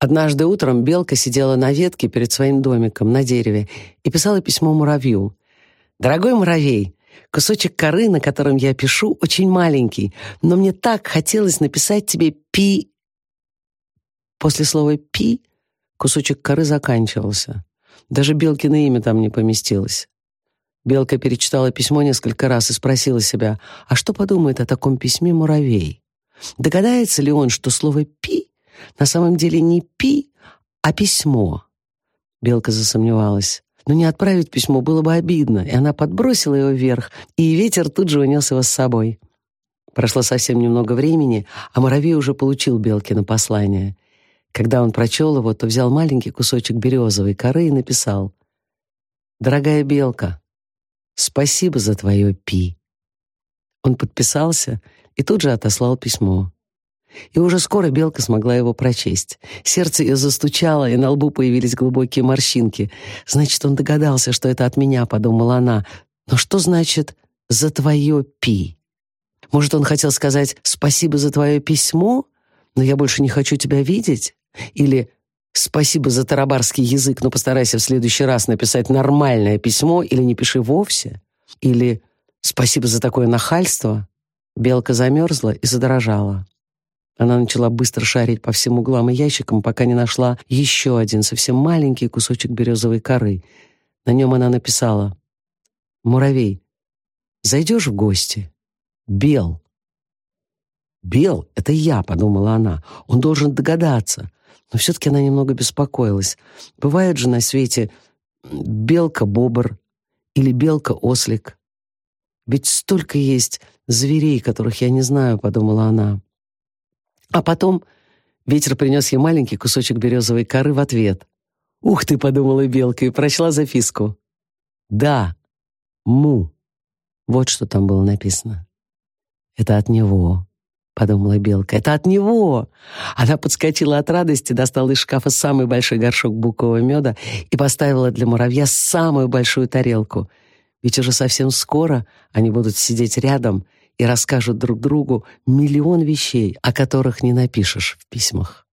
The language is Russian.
Однажды утром белка сидела на ветке перед своим домиком на дереве и писала письмо муравью. «Дорогой муравей, кусочек коры, на котором я пишу, очень маленький, но мне так хотелось написать тебе «пи». После слова «пи» кусочек коры заканчивался. Даже Белкино имя там не поместилось. Белка перечитала письмо несколько раз и спросила себя, а что подумает о таком письме муравей? Догадается ли он, что слово «пи» на самом деле не «пи», а письмо? Белка засомневалась. Но не отправить письмо было бы обидно, и она подбросила его вверх, и ветер тут же унес его с собой. Прошло совсем немного времени, а муравей уже получил Белкино послание. Когда он прочел его, то взял маленький кусочек березовой коры и написал «Дорогая Белка, спасибо за твое пи». Он подписался и тут же отослал письмо. И уже скоро Белка смогла его прочесть. Сердце ее застучало, и на лбу появились глубокие морщинки. «Значит, он догадался, что это от меня», — подумала она. «Но что значит «за твое пи»?» Может, он хотел сказать «спасибо за твое письмо», но я больше не хочу тебя видеть? Или «Спасибо за тарабарский язык, но постарайся в следующий раз написать нормальное письмо или не пиши вовсе». Или «Спасибо за такое нахальство». Белка замерзла и задрожала. Она начала быстро шарить по всем углам и ящикам, пока не нашла еще один совсем маленький кусочек березовой коры. На нем она написала «Муравей, зайдешь в гости? Бел». «Бел — это я», — подумала она. «Он должен догадаться». Но все-таки она немного беспокоилась. Бывает же на свете белка-бобр или белка-ослик. Ведь столько есть зверей, которых я не знаю, подумала она. А потом ветер принес ей маленький кусочек березовой коры в ответ. «Ух ты!» — подумала белка и прочла записку. «Да, му». Вот что там было написано. Это от него подумала белка. Это от него. Она подскочила от радости, достала из шкафа самый большой горшок букового меда и поставила для муравья самую большую тарелку. Ведь уже совсем скоро они будут сидеть рядом и расскажут друг другу миллион вещей, о которых не напишешь в письмах.